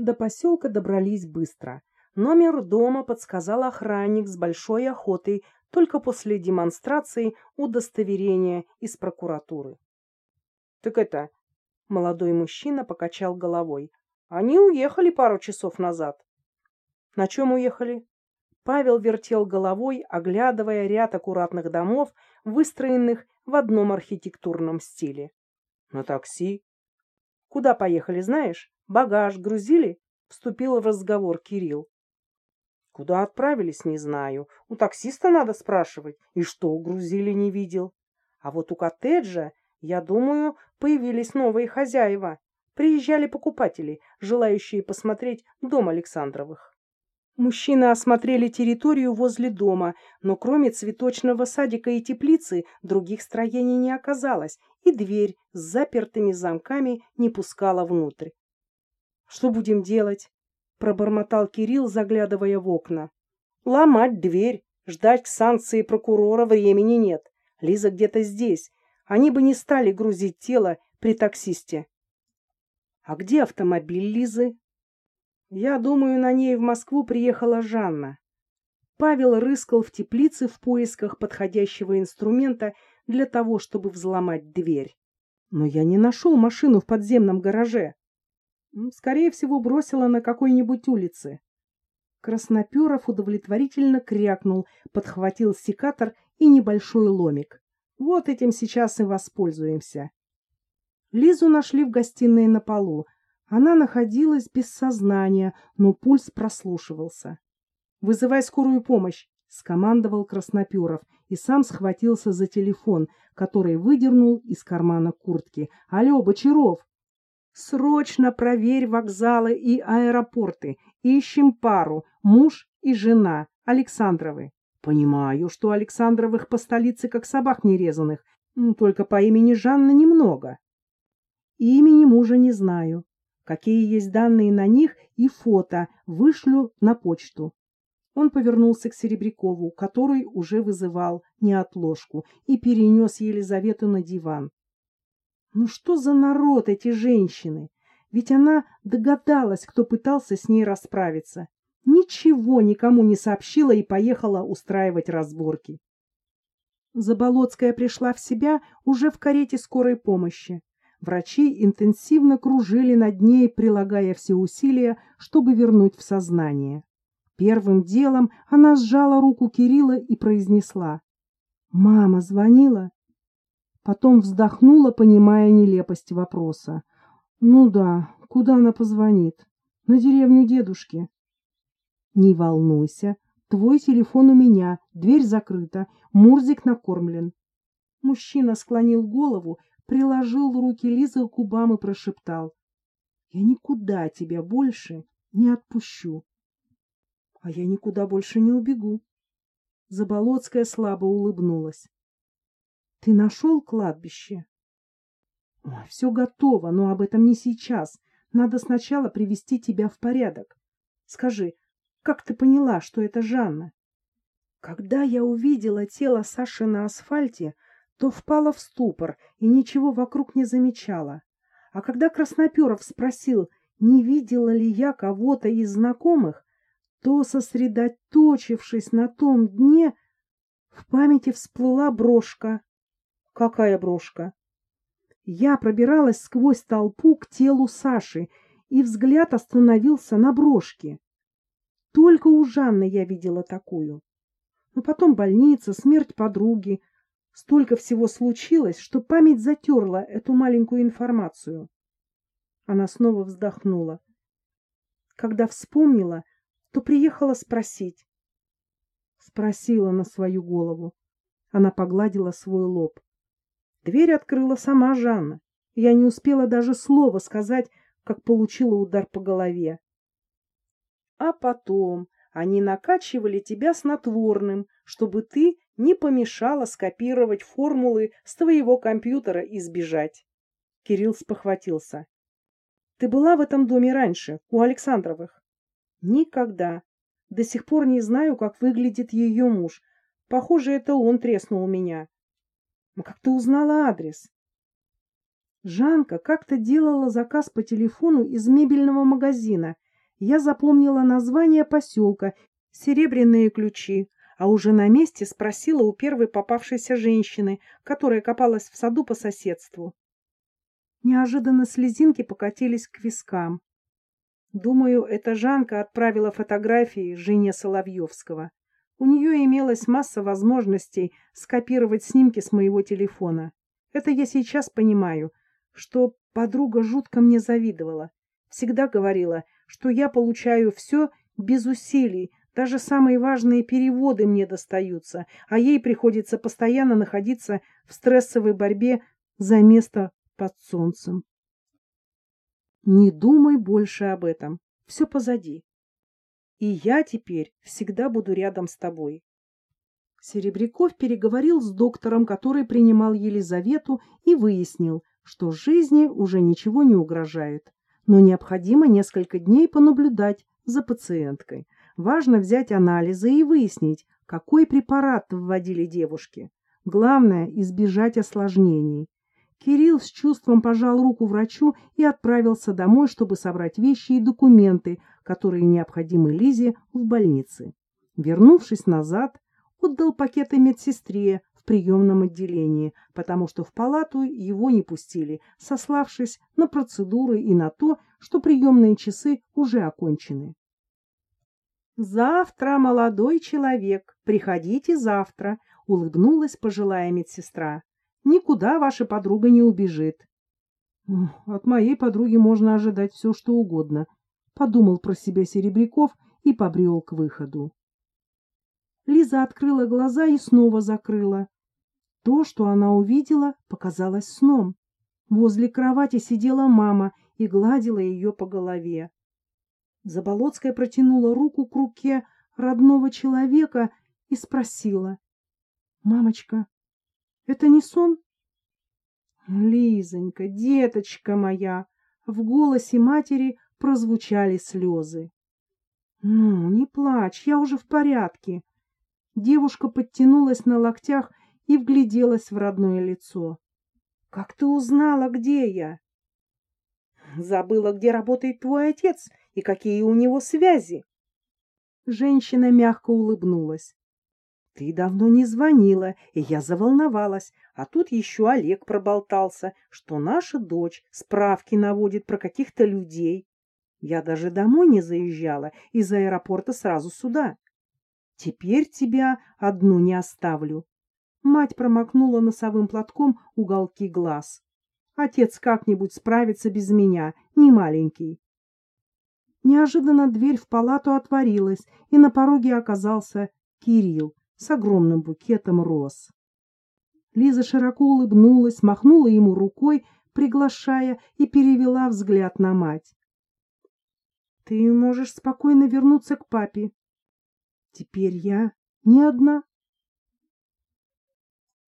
До поселка добрались быстро. Номер дома подсказал охранник с большой охотой только после демонстрации удостоверения из прокуратуры. — Так это... — молодой мужчина покачал головой. — Они уехали пару часов назад. — На чем уехали? Павел вертел головой, оглядывая ряд аккуратных домов, выстроенных в одном архитектурном стиле. — На такси. — Куда поехали, знаешь? Багаж грузили? Вступил в разговор Кирилл. Куда отправились, не знаю. У таксиста надо спрашивать. И что, грузили, не видел. А вот у коттеджа, я думаю, появились новые хозяева. Приезжали покупатели, желающие посмотреть дом Александровых. Мужчины осмотрели территорию возле дома, но кроме цветочного садика и теплицы других строений не оказалось, и дверь с запертыми замками не пускала внутрь. Что будем делать? пробормотал Кирилл, заглядывая в окна. Ломать дверь, ждать санкции прокурора времени нет. Лиза где-то здесь. Они бы не стали грузить тело при таксисте. А где автомобиль Лизы? Я думаю, на ней в Москву приехала Жанна. Павел рыскал в теплице в поисках подходящего инструмента для того, чтобы взломать дверь. Но я не нашел машину в подземном гараже. Скорее всего, бросила на какой-нибудь улице. Красноперов удовлетворительно крякнул, подхватил секатор и небольшой ломик. Вот этим сейчас и воспользуемся. Лизу нашли в гостиной на полу. Она находилась без сознания, но пульс прослушивался. «Вызывай скорую помощь!» — скомандовал Красноперов и сам схватился за телефон, который выдернул из кармана куртки. «Алло, Бочаров!» Срочно проверь вокзалы и аэропорты. Ищем пару, муж и жена, Александровы. Понимаю, что Александровых по столице как собак нерезанных, только по имени Жанна немного. Имени мужа не знаю. Какие есть данные на них и фото вышлю на почту. Он повернулся к Серебрякову, который уже вызывал неотложку, и перенес Елизавету на диван. Ну что за народ эти женщины? Ведь она догадалась, кто пытался с ней расправиться. Ничего никому не сообщила и поехала устраивать разборки. Заболоцкая пришла в себя уже в карете скорой помощи. Врачи интенсивно кружили над ней, прилагая все усилия, чтобы вернуть в сознание. Первым делом она сжала руку Кирилла и произнесла. «Мама звонила?» Потом вздохнула, понимая нелепость вопроса. Ну да, куда она позвонит? На деревню дедушки. Не волнуйся, твой телефон у меня, дверь закрыта, Мурзик накормлен. Мужчина склонил голову, приложил руки Лизы к губам и прошептал. Я никуда тебя больше не отпущу. А я никуда больше не убегу. Заболоцкая слабо улыбнулась. Ты нашел кладбище? Все готово, но об этом не сейчас. Надо сначала привести тебя в порядок. Скажи, как ты поняла, что это Жанна? Когда я увидела тело Саши на асфальте, то впала в ступор и ничего вокруг не замечала. А когда Красноперов спросил, не видела ли я кого-то из знакомых, то, сосредоточившись на том дне, в памяти всплыла брошка Какая брошка? Я пробиралась сквозь толпу к телу Саши, и взгляд остановился на брошке. Только у Жанны я видела такую. Но потом больница, смерть подруги. Столько всего случилось, что память затерла эту маленькую информацию. Она снова вздохнула. Когда вспомнила, то приехала спросить. Спросила на свою голову. Она погладила свой лоб. Дверь открыла сама Жанна. Я не успела даже слова сказать, как получила удар по голове. А потом они накачивали тебя снотворным, чтобы ты не помешала скопировать формулы с твоего компьютера и сбежать. Кирилл спохватился. Ты была в этом доме раньше, у Александровых? Никогда. До сих пор не знаю, как выглядит ее муж. Похоже, это он треснул меня. Но как ты узнала адрес? Жанка как-то делала заказ по телефону из мебельного магазина. я запомнила название поселка «Серебряные ключи», а уже на месте спросила у первой попавшейся женщины, которая копалась в саду по соседству. Неожиданно слезинки покатились к вискам. Думаю, эта Жанка отправила фотографии жене Соловьевского. У нее имелась масса возможностей скопировать снимки с моего телефона. Это я сейчас понимаю, что подруга жутко мне завидовала. Всегда говорила, что я получаю все без усилий, даже самые важные переводы мне достаются, а ей приходится постоянно находиться в стрессовой борьбе за место под солнцем. Не думай больше об этом. Все позади. И я теперь всегда буду рядом с тобой. Серебряков переговорил с доктором, который принимал Елизавету, и выяснил, что жизни уже ничего не угрожает. Но необходимо несколько дней понаблюдать за пациенткой. Важно взять анализы и выяснить, какой препарат вводили девушке. Главное – избежать осложнений. Кирилл с чувством пожал руку врачу и отправился домой, чтобы собрать вещи и документы, которые необходимы Лизе в больнице. Вернувшись назад, отдал пакеты медсестре в приемном отделении, потому что в палату его не пустили, сославшись на процедуры и на то, что приемные часы уже окончены. «Завтра, молодой человек, приходите завтра», — улыбнулась пожилая медсестра. «Никуда ваша подруга не убежит». «От моей подруги можно ожидать все, что угодно», — подумал про себя Серебряков и побрел к выходу. Лиза открыла глаза и снова закрыла. То, что она увидела, показалось сном. Возле кровати сидела мама и гладила ее по голове. Заболоцкая протянула руку к руке родного человека и спросила. — Мамочка, это не сон? — Лизонька, деточка моя! В голосе матери прозвучали слезы. — Ну, не плачь, я уже в порядке. Девушка подтянулась на локтях и вгляделась в родное лицо. — Как ты узнала, где я? — Забыла, где работает твой отец и какие у него связи. Женщина мягко улыбнулась. — Ты давно не звонила, и я заволновалась, а тут еще Олег проболтался, что наша дочь справки наводит про каких-то людей. Я даже домой не заезжала, из аэропорта сразу сюда. Теперь тебя одну не оставлю. Мать промокнула носовым платком уголки глаз. Отец как-нибудь справится без меня, не маленький. Неожиданно дверь в палату отворилась, и на пороге оказался Кирилл с огромным букетом роз. Лиза широко улыбнулась, махнула ему рукой, приглашая, и перевела взгляд на мать. — Ты можешь спокойно вернуться к папе. Теперь я не одна.